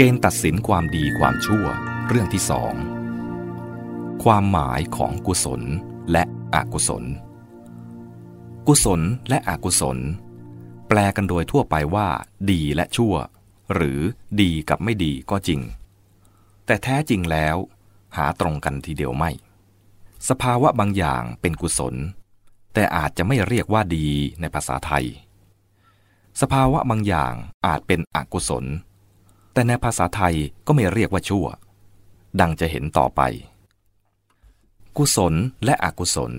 เกณฑ์ตัดสินความดีความชั่ว เรื่องที่สอง ความหมายของกุศลและอกุศล กุศลและอกุศล แปลกันโดยทั่วไปว่า ดีและชั่ว หรือดีกับไม่ดีก็จริง แต่แท้จริงแล้ว หาตรงกันทีเดียวไม่ สภาวะบางอย่างเป็นกุศล แต่อาจจะไม่เรียกว่าดีในภาษาไทย สภาวะบางอย่างอาจเป็นอกุศล แต่ในภาษาไทยก็ไม่เรียกว่าชั่ว ดังจะเห็นต่อไป กุศลและอกุศล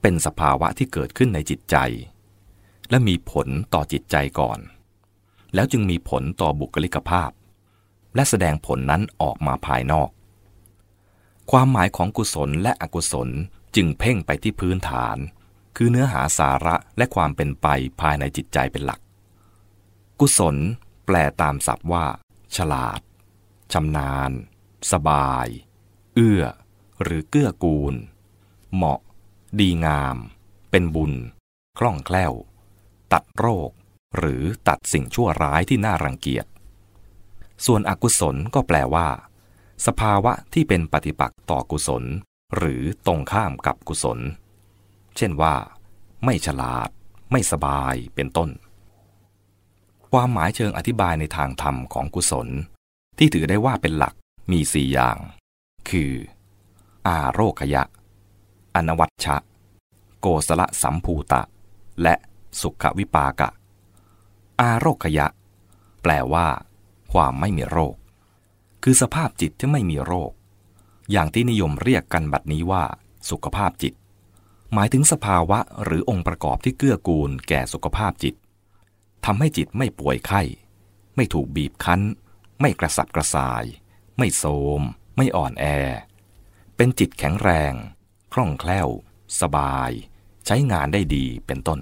เป็นสภาวะที่เกิดขึ้นในจิตใจ และมีผลต่อจิตใจก่อน แล้วจึงมีผลต่อบุคลิกภาพ และแสดงผลนั้นออกมาภายนอก ความหมายของกุศลและอกุศลจึงเพ่งไปที่พื้นฐาน คือเนื้อหาสาระและความเป็นไปภายในจิตใจเป็นหลัก กุศลแปลตามศัพท์ว่า ฉลาดชำนาญ สบาย เอื้อ หรือเกื้อกูล เหมาะ ดีงาม เป็นบุญ คล่องแคล่ว ตัดโรค หรือตัดสิ่งชั่วร้ายที่น่ารังเกียจ ส่วนอกุศลก็แปลว่า สภาวะที่เป็นปฏิปักษ์ต่อกุศล หรือตรงข้ามกับกุศล เช่นว่า ไม่ฉลาด ไม่สบายเป็นต้น ความหมายเชิงอธิบายในทางธรรมของกุศล ที่ถือได้ว่าเป็นหลักมีสี่อย่าง คือ อาโรคยะ อนวัชชะ โกสละสัมภูตะ และสุขวิปากะ อาโรคยะ แปลว่า ความไม่มีโรค คือสภาพจิตที่ไม่มีโรค อย่างที่นิยมเรียกกันบัดนี้ว่า สุขภาพจิต หมายถึงสภาวะหรือองค์ประกอบที่เกื้อกูลแก่สุขภาพจิต ทำให้จิตไม่ป่วยไข้ ไม่ถูกบีบคั้น ไม่กระสับกระส่าย ไม่โทมไม่อ่อนแอ เป็นจิตแข็งแรง คล่องแคล่ว สบาย ใช้งานได้ดีเป็นต้น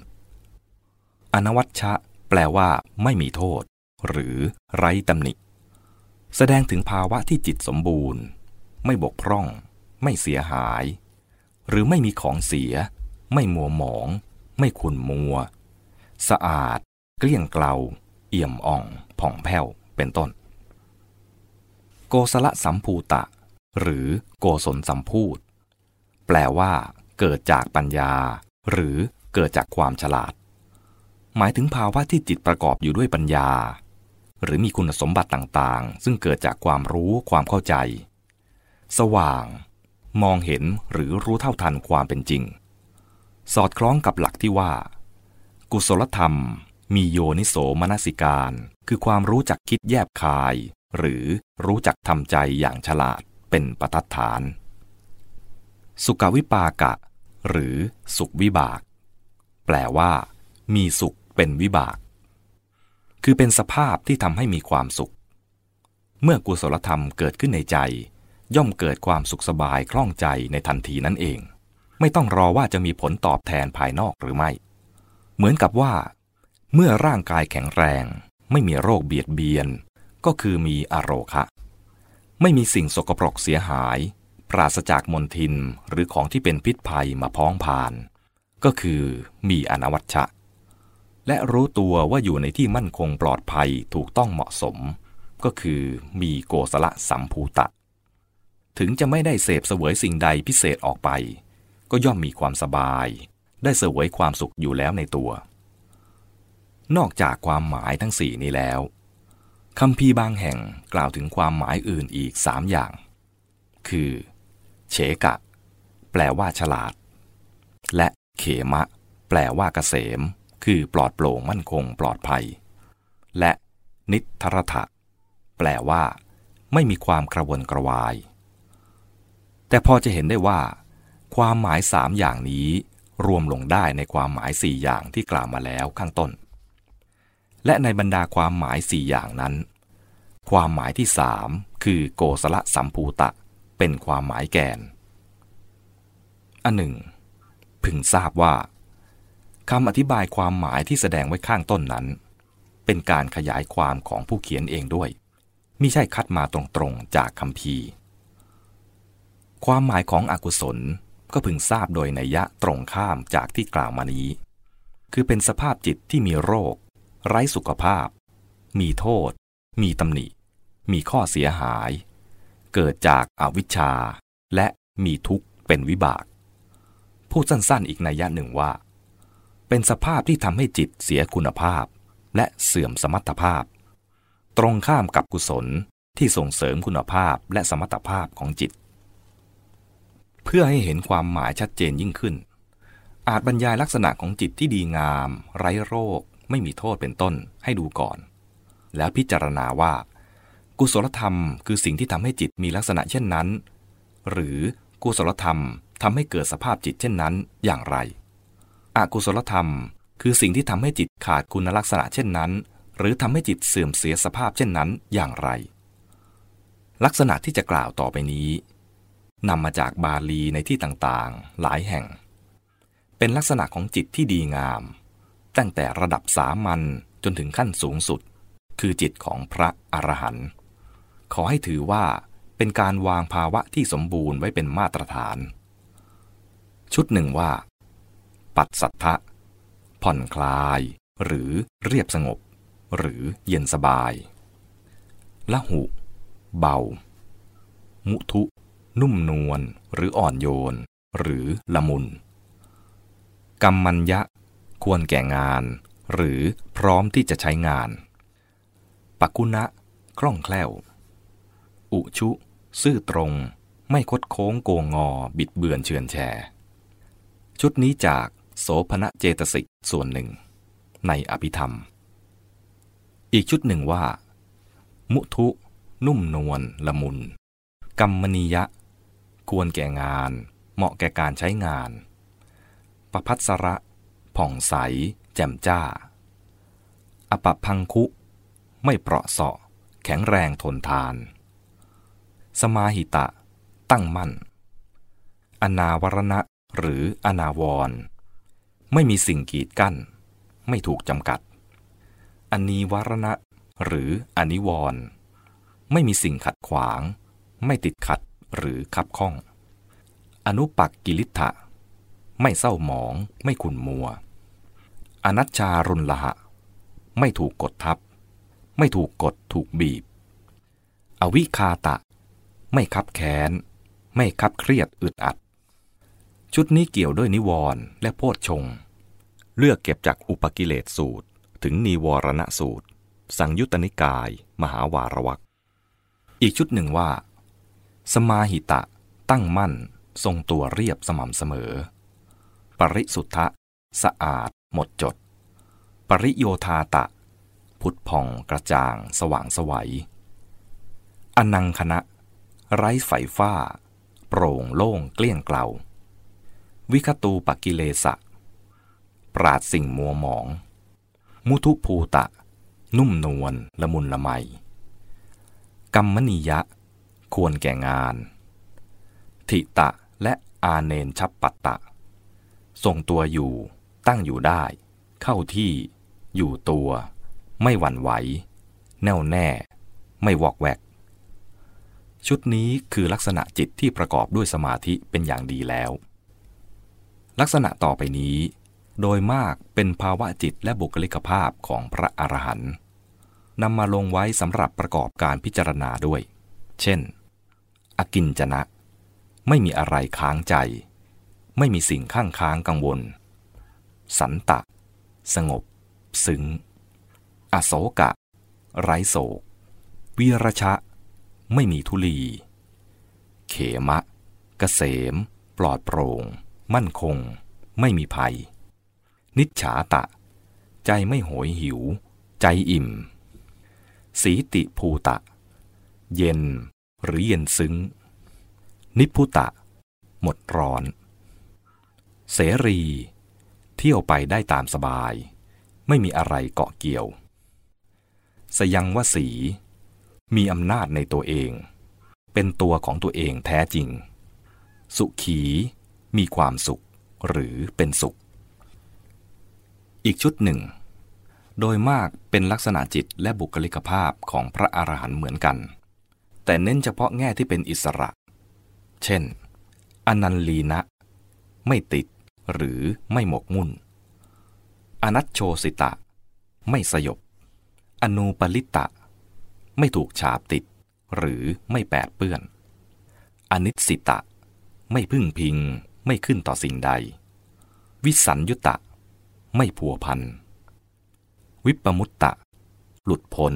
อนวัชชะ แปลว่า ไม่มีโทษ หรือไร้ตำหนิ แสดงถึงภาวะที่จิตสมบูรณ์ ไม่บกพร่อง ไม่เสียหาย หรือไม่มีของเสีย ไม่มัวหมอง ไม่ขุนมัว สะอาด เกลี้ยงเกลาเอี่ยมอ่องผ่องแผ้วเป็นต้น โกสละสัมภูตะ หรือโกศลสัมพูดแปลว่า เกิดจากปัญญา หรือเกิดจากความฉลาด หมายถึงภาวะที่จิตประกอบอยู่ด้วยปัญญา หรือมีคุณสมบัติต่างๆ ซึ่งเกิดจากความรู้ความเข้าใจ สว่าง มองเห็นหรือรู้เท่าทันความเป็นจริง สอดคล้องกับหลักที่ว่า กุศลธรรม มีโยนิโสมนสิการ คือความรู้จักคิดแยบคาย หรือรู้จักทำใจอย่างฉลาดเป็นประทัดฐาน สุขวิปากะ หรือสุขวิบาก แปลว่า มีสุขเป็นวิบาก คือเป็นสภาพที่ทำให้มีความสุข เมื่อกุศลธรรมเกิดขึ้นในใจ ย่อมเกิดความสุขสบายคล่องใจในทันทีนั่นเอง ไม่ต้องรอว่าจะมีผลตอบแทนภายนอกหรือไม่ เหมือนกับว่า เมื่อร่างกายแข็งแรง ไม่มีโรคเบียดเบียน ก็คือมีอโรคะ ไม่มีสิ่งสกปรกเสียหาย ปราศจากมลทินหรือของที่เป็นพิษภัยมาพ้องผ่าน ก็คือมีอนวัชชะ และรู้ตัวว่าอยู่ในที่มั่นคงปลอดภัยถูกต้องเหมาะสม ก็คือมีโกสละสัมภูตะ ถึงจะไม่ได้เสพเสวยสิ่งใดพิเศษออกไป ก็ย่อมมีความสบาย ได้เสวยความสุขอยู่แล้วในตัว นอกจากความหมายทั้งสี่นี้แล้วคำพีบางแห่งกล่าวถึงความหมายอื่นอีกสามอย่าง คือ เฉกะ แปลว่าฉลาด และเขมะ แปลว่าเกษม คือปลอดโปร่งมั่นคงปลอดภัย และนิทรทะแปลว่า ไม่มีความกระวนกระวาย แต่พอจะเห็นได้ว่า ความหมายสามอย่างนี้รวมลงได้ในความหมายสี่อย่างที่กล่าวมาแล้วข้างต้น และในบรรดาความหมายสี่อย่างนั้น ความหมายที่สามคือโกสละสัมภูตะ เป็นความหมายแกน อันหนึ่ง พึงทราบว่าคำอธิบายความหมายที่แสดงไว้ข้างต้นนั้น เป็นการขยายความของผู้เขียนเองด้วยมิใช่คัดมาตรงๆจากคำพีความหมายของอกุศลก็พึงทราบโดยนัยยะตรงข้ามจากที่กล่าวมานี้ คือเป็นสภาพจิตที่มีโรค ไร้สุขภาพ มีโทษ มีตำหนิ มีข้อเสียหาย เกิดจากอาวิชชา และมีทุกข์เป็นวิบาก พูดสั้นๆอีกนัยยะหนึ่งว่า เป็นสภาพที่ทำให้จิตเสียคุณภาพ และเสื่อมสมรรถภาพ ตรงข้ามกับกุศลที่ส่งเสริมคุณภาพและสมรรถภาพของจิต เพื่อให้เห็นความหมายชัดเจนยิ่งขึ้นอาจบรรยายลักษณะของจิตที่ดีงาม ไร้โรค ไม่มีโทษเป็นต้นให้ดูก่อน แล้วพิจารณาว่า กุศลธรรมคือสิ่งที่ทำให้จิตมีลักษณะเช่นนั้น หรือกุศลธรรมทำให้เกิดสภาพจิตเช่นนั้นอย่างไร อกุศลธรรมคือสิ่งที่ทำให้จิตขาดคุณลักษณะเช่นนั้น หรือทำให้จิตเสื่อมเสียสภาพเช่นนั้นอย่างไร ลักษณะที่จะกล่าวต่อไปนี้นำมาจากบาลีในที่ต่างๆ หลายแห่ง เป็นลักษณะของจิตที่ดีงาม ตั้งแต่ระดับสามัญจนถึงขั้นสูงสุด คือจิตของพระอรหันต์ขอให้ถือว่าเป็นการวางภาวะที่สมบูรณ์ไว้เป็นมาตรฐาน ชุดหนึ่งว่า ปัดสัทธะ ผ่อนคลาย หรือเรียบสงบ หรือเย็นสบายละหุ เบา มุทุ นุ่มนวลหรืออ่อนโยน หรือละมุนกรรมัญญะ ควรแก่งาน หรือพร้อมที่จะใช้งาน ปักกุณะ คล่องแคล่ว อุชุ ซื่อตรง ไม่คดโค้งโกงงอบิดเบือนเชือนแชชุดนี้จากโสภณเจตสิกส่วนหนึ่ง ในอภิธรรม อีกชุดหนึ่งว่า มุทุ นุ่มนวลละมุน กรรมนิยะ ควรแก่งาน เหมาะแก่การใช้งานประพัสระ ผ่องใส แจ่มจ้า อปพังคุ ไม่เปราะเสาะ แข็งแรงทนทาน สมาหิตะ ตั้งมั่น อนาวรณะหรืออนาวร ไม่มีสิ่งกีดกั้น ไม่ถูกจำกัดอนีวรณะ หรืออนิวร ไม่มีสิ่งขัดขวาง ไม่ติดขัดหรือคับข้อง อนุปักกิลิทะไม่เศร้าหมอง ไม่ขุนมัว อนัชชารุนละหะ ไม่ถูกกดทับ ไม่ถูกกดถูกบีบ อวิคาตะ ไม่คับแค้น ไม่คับเครียดอึดอัด ชุดนี้เกี่ยวด้วยนิวรณ์และโพชฌงเลือกเก็บจากอุปกิเลสสูตร ถึงนิวรณสูตร สังยุตตนิกาย มหาวารวักอีกชุดหนึ่งว่า สมาหิตะ ตั้งมั่น ทรงตัวเรียบสม่ำเสมอ ปริสุทธะ สะอาด หมดจด ปริโยธาตะ พุทธพองกระจ่าง สว่างสวัย อนังคณะ ไร้ไฟฟ้า โปร่งโล่งเกลี้ยงเกลาวิคตูปกิเลสะ ปราดสิ่งมัวหมอง มุทุภูตะ นุ่มนวลละมุนละไม กรรมนิยะ ควรแก่งาน ทิตะและอาเนนชับปัตตะ ทรงตัวอยู่ ตั้งอยู่ได้ เข้าที่ อยู่ตัว ไม่หวั่นไหว แน่วแน่ ไม่วอกแวก ชุดนี้คือลักษณะจิตที่ประกอบด้วยสมาธิเป็นอย่างดีแล้ว ลักษณะต่อไปนี้ โดยมากเป็นภาวะจิตและบุคลิกภาพของพระอรหันต์นำมาลงไว้สำหรับประกอบการพิจารณาด้วย เช่น อกินจนะ ไม่มีอะไรค้างใจ ไม่มีสิ่งข้างค้างกังวล สันตะ สงบ ซึ้ง อโศกะ ไร้โศกวิรชะ ไม่มีทุลี เขมะเกษม ปลอดโปร่ง มั่นคง ไม่มีภัย นิจฉาตะ ใจไม่โหยหิว ใจอิ่ม สีติภูตะ เย็นหรือเย็นซึ้ง นิพุตะ หมดร้อน เสรี เที่ยวไปได้ตามสบาย ไม่มีอะไรเกาะเกี่ยว สยังวสี มีอำนาจในตัวเอง เป็นตัวของตัวเองแท้จริง สุขี มีความสุข หรือเป็นสุข อีกชุดหนึ่ง โดยมากเป็นลักษณะจิตและบุคลิกภาพของพระอรหันต์เหมือนกัน แต่เน้นเฉพาะแง่ที่เป็นอิสระ เช่น อนันลีนะ ไม่ติด หรือไม่หมกมุ่น อนัตโชสิตะ ไม่สยบ อนูปลิตะ ไม่ถูกฉาบติด หรือไม่แปดเปื้อน อนิสิตะ ไม่พึ่งพิง ไม่ขึ้นต่อสิ่งใด วิสัญยุตะ ไม่ผัวพัน วิปมุตตะ หลุดพ้น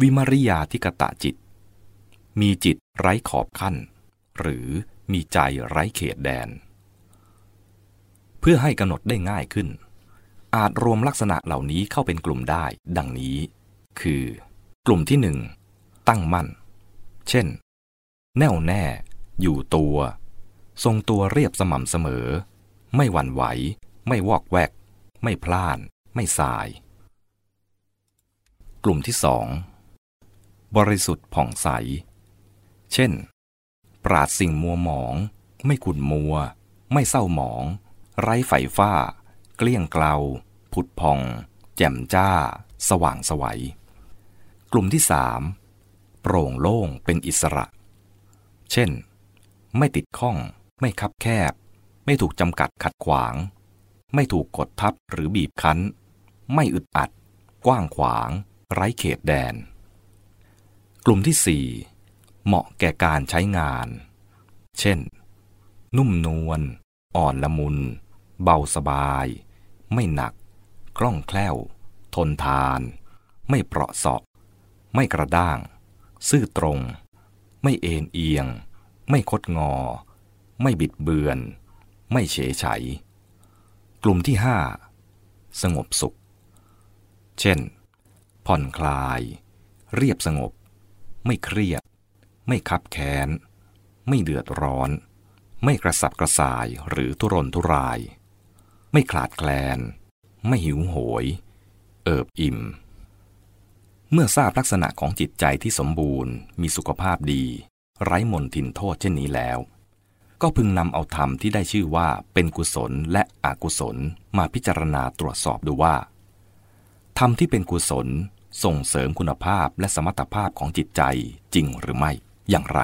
วิมริยาทิกตะจิต มีจิตไร้ขอบขั้น หรือมีใจไร้เขตแดน เพื่อให้กำหนดได้ง่ายขึ้น อาจรวมลักษณะเหล่านี้เข้าเป็นกลุ่มได้ ดังนี้ คือ กลุ่มที่หนึ่งตั้งมั่น เช่น แน่วแน่ อยู่ตัว ทรงตัวเรียบสม่ำเสมอ ไม่หวั่นไหว ไม่วอกแวก ไม่พลาน ไม่สาย กลุ่มที่สองบริสุทธิ์ผ่องใส เช่น ปราดสิ่งมัวหมอง ไม่ขุ่นมัว ไม่เศร้าหมอง ไร้ไฟฟ้า เกลี้ยงเกลาผุดพอง แจ่มจ้า สว่างสวัย กลุ่มที่สามโปร่งโล่งเป็นอิสระ เช่น ไม่ติดข้อง ไม่คับแคบ ไม่ถูกจำกัดขัดขวาง ไม่ถูกกดทับหรือบีบคั้น ไม่อึดอัด กว้างขวาง ไร้เขตแดน กลุ่มที่สี่เหมาะแก่การใช้งาน เช่น นุ่มนวล อ่อนละมุน เบาสบาย ไม่หนัก คล่องแคล่ว ทนทาน ไม่เปราะเสาะไม่กระด้าง ซื่อตรง ไม่เอ็นเอียง ไม่คดงอ ไม่บิดเบือน ไม่เฉยไฉกลุ่มที่ห้าสงบสุข เช่น ผ่อนคลาย เรียบสงบ ไม่เครียด ไม่คับแค้น ไม่เดือดร้อน ไม่กระสับกระส่ายหรือทุรนทุราย ไม่ขลาดแคลน ไม่หิวโหย เอิบอิ่ม เมื่อทราบลักษณะของจิตใจที่สมบูรณ์ มีสุขภาพดี ไร้มนทินโทษเช่นนี้แล้ว ก็พึงนำเอาธรรมที่ได้ชื่อว่าเป็นกุศลและอกุศลมาพิจารณาตรวจสอบดูว่า ธรรมที่เป็นกุศลส่งเสริมคุณภาพและสมรรถภาพของจิตใจจริงหรือไม่อย่างไร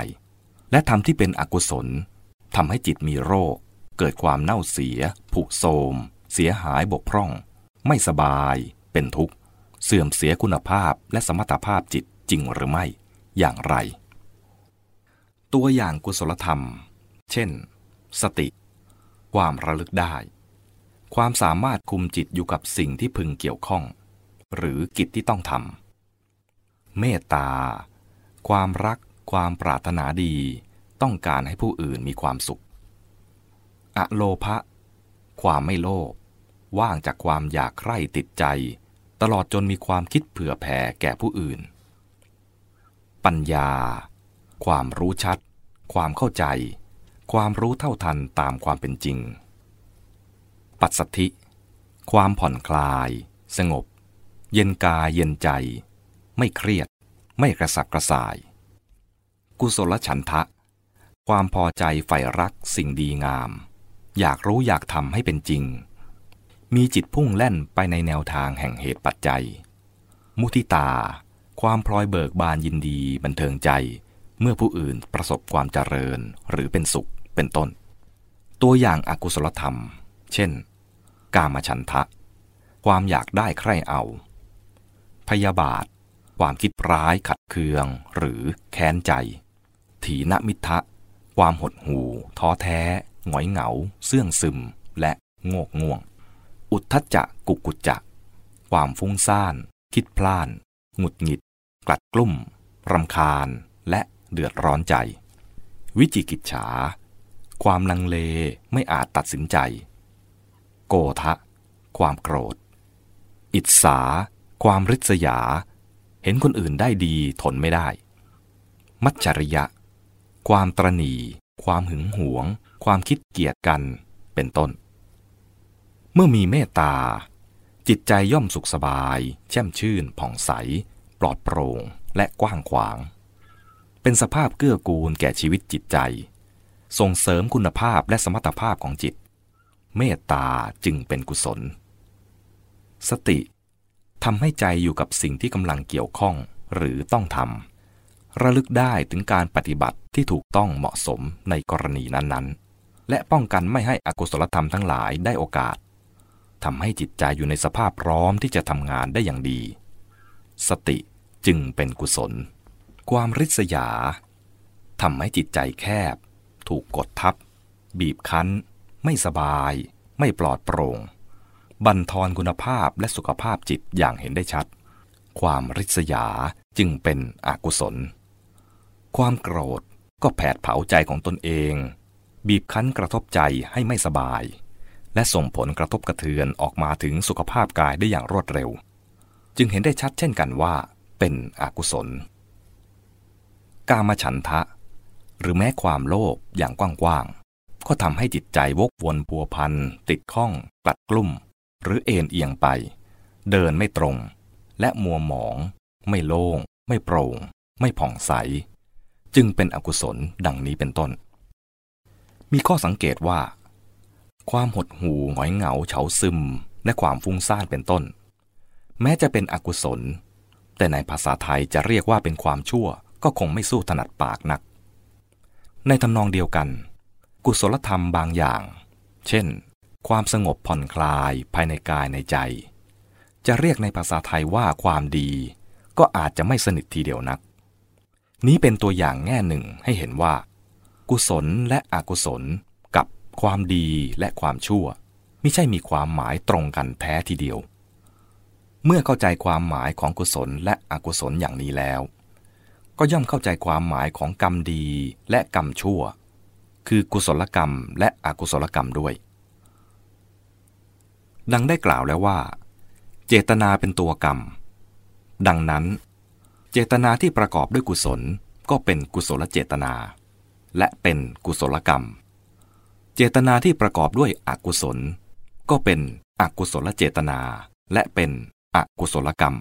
และธรรมที่เป็นอกุศลทำให้จิตมีโรค เกิดความเน่าเสีย ผุโทมเสียหายบกพร่อง ไม่สบาย เป็นทุกข์ เสื่อมเสียคุณภาพและสมรรถภาพจิตจริงหรือไม่ อย่างไร ตัวอย่างกุศลธรรม เช่น สติ ความระลึกได้ ความสามารถคุมจิตอยู่กับสิ่งที่พึงเกี่ยวข้อง หรือกิจที่ต้องทำ เมตตา ความรัก ความปรารถนาดี ต้องการให้ผู้อื่นมีความสุข อโลภะความไม่โลภว่างจากความอยากใคร่ติดใจ ตลอดจนมีความคิดเผื่อแผ่แก่ผู้อื่น ปัญญา ความรู้ชัด ความเข้าใจ ความรู้เท่าทันตามความเป็นจริง ปัสสัทธิ ความผ่อนคลาย สงบ เย็นกายเย็นใจ ไม่เครียด ไม่กระสับกระส่าย กุศลฉันทะ ความพอใจใฝ่รักสิ่งดีงาม อยากรู้อยากทำให้เป็นจริง มีจิตพุ่งแล่นไปในแนวทางแห่งเหตุปัจจัย มุทิตา ความพลอยเบิกบานยินดีบันเทิงใจ เมื่อผู้อื่นประสบความเจริญหรือเป็นสุขเป็นต้น ตัวอย่างอากุศลธรรม เช่น กามฉันทะ ความอยากได้ใคร่เอา พยาบาท ความคิดร้ายขัดเคือง หรือแค้นใจ ถีนมิทะ ความหดหู่ท้อแท้ หงอยเหงา เสื่องซึม และโงกง่วง อุทธัจจะกุกุจจะ ความฟุ้งซ่าน คิดพลาน หงุดหงิด กลัดกลุ่มรำคาญ และเดือดร้อนใจ วิจิกิจฉา ความลังเลไม่อาจตัดสินใจ โกทะ ความโกรธ อิจฉา ความริษยา เห็นคนอื่นได้ดีทนไม่ได้ มัจฉริยะ ความตรณี ความหึงหวง ความคิดเกียดกันเป็นต้น เมื่อมีเมตตา จิตใจย่อมสุขสบาย แช่มชื่น ผ่องใส ปลอดโปร่งและกว้างขวาง เป็นสภาพเกื้อกูลแก่ชีวิตจิตใจ ส่งเสริมคุณภาพและสมรรถภาพของจิต เมตตาจึงเป็นกุศล สติทำให้ใจอยู่กับสิ่งที่กำลังเกี่ยวข้องหรือต้องทำระลึกได้ถึงการปฏิบัติที่ถูกต้องเหมาะสมในกรณีนั้นๆ และป้องกันไม่ให้อกุศลธรรมทั้งหลายได้โอกาสทำให้จิตใจอยู่ในสภาพพร้อมที่จะทำงานได้อย่างดี สติจึงเป็นกุศล ความริษยาทำให้จิตใจแคบ ถูกกดทับ บีบคั้น ไม่สบาย ไม่ปลอดโปร่ง บั่นทอนคุณภาพและสุขภาพจิตอย่างเห็นได้ชัด ความริษยาจึงเป็นอกุศล ความโกรธก็แผดเผาใจของตนเอง บีบคั้นกระทบใจให้ไม่สบาย และส่งผลกระทบกระเทือนออกมาถึงสุขภาพกายได้อย่างรวดเร็ว จึงเห็นได้ชัดเช่นกันว่า เป็นอกุศล กามฉันทะ หรือแม้ความโลภอย่างกว้างๆก็ทำให้จิตใจวกวนพัวพันติดข้องกลัดกลุ่ม หรือเอ็นเอียงไป เดินไม่ตรง และมัวหมอง ไม่โล่ง ไม่โปร่ง ไม่ผ่องใส จึงเป็นอกุศลดังนี้เป็นต้น มีข้อสังเกตว่า ความหดหู่หงอยเหงาเฉาซึม และความฟุ้งซ่านเป็นต้น แม้จะเป็นอกุศล แต่ในภาษาไทยจะเรียกว่าเป็นความชั่วก็คงไม่สู้ถนัดปากนัก ในทำนองเดียวกัน กุศลธรรมบางอย่าง เช่น ความสงบผ่อนคลายภายในกายในใจ จะเรียกในภาษาไทยว่าความดี ก็อาจจะไม่สนิททีเดียวนัก นี้เป็นตัวอย่างแง่หนึ่งให้เห็นว่า กุศลและอกุศล กับความดีและความชั่ว ไม่ใช่มีความหมายตรงกันแท้ทีเดียว เมื่อเข้าใจความหมายของกุศลและอกุศลอย่างนี้แล้ว ก็ย่อมเข้าใจความหมายของกรรมดีและกรรมชั่ว คือกุศลกรรมและอกุศลกรรมด้วย ดังได้กล่าวแล้วว่า เจตนาเป็นตัวกรรม ดังนั้น เจตนาที่ประกอบด้วยกุศลก็เป็นกุศลเจตนา และเป็นกุศลกรรม เจตนาที่ประกอบด้วยอกุศล ก็เป็นอกุศลเจตนา และเป็นอกุศลกรรม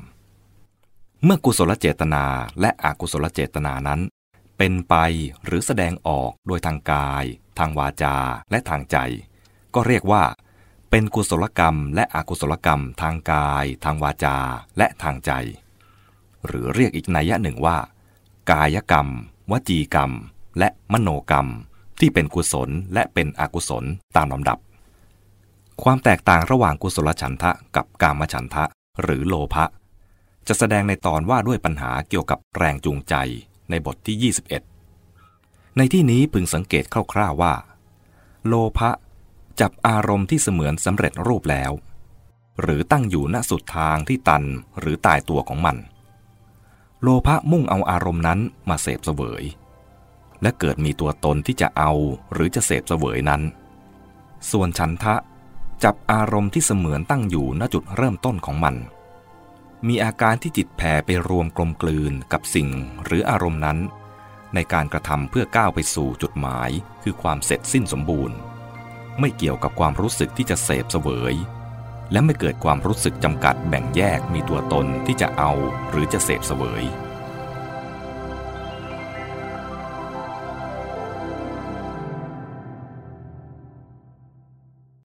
เมื่อกุศลเจตนาและอกุศลเจตนานั้น เป็นไปหรือแสดงออกโดยทางกาย ทางวาจาและทางใจ ก็เรียกว่า เป็นกุศลกรรม และอกุศลกรรม ทางกาย ทางวาจาและทางใจ หรือเรียกอีกนัยยะหนึ่งว่า กายกรรม วจีกรรม และมโนกรรม ที่เป็นกุศลและเป็นอกุศลตามลำดับ ความแตกต่างระหว่างกุศลฉันทะกับกามฉันทะ หรือโลภะจะแสดงในตอนว่าด้วยปัญหาเกี่ยวกับแรงจูงใจในบทที่ 21 ในที่นี้พึงสังเกตคร่าวๆว่า โลภะจับอารมณ์ที่เสมือนสำเร็จรูปแล้ว หรือตั้งอยู่ณสุดทางที่ตันหรือตายตัวของมัน โลภะมุ่งเอาอารมณ์นั้นมาเสพเสวย และเกิดมีตัวตนที่จะเอาหรือจะเสพเสวยนั้น ส่วนฉันทะจับอารมณ์ที่เสมือนตั้งอยู่ณจุดเริ่มต้นของมัน มีอาการที่จิตแผ่ไปรวมกลมกลืนกับสิ่งหรืออารมณ์นั้น ในการกระทำเพื่อก้าวไปสู่จุดหมาย คือความเสร็จสิ้นสมบูรณ์ ไม่เกี่ยวกับความรู้สึกที่จะเสพเสวย และไม่เกิดความรู้สึกจำกัดแบ่งแยกมีตัวตนที่จะเอาหรือจะเสพเสวย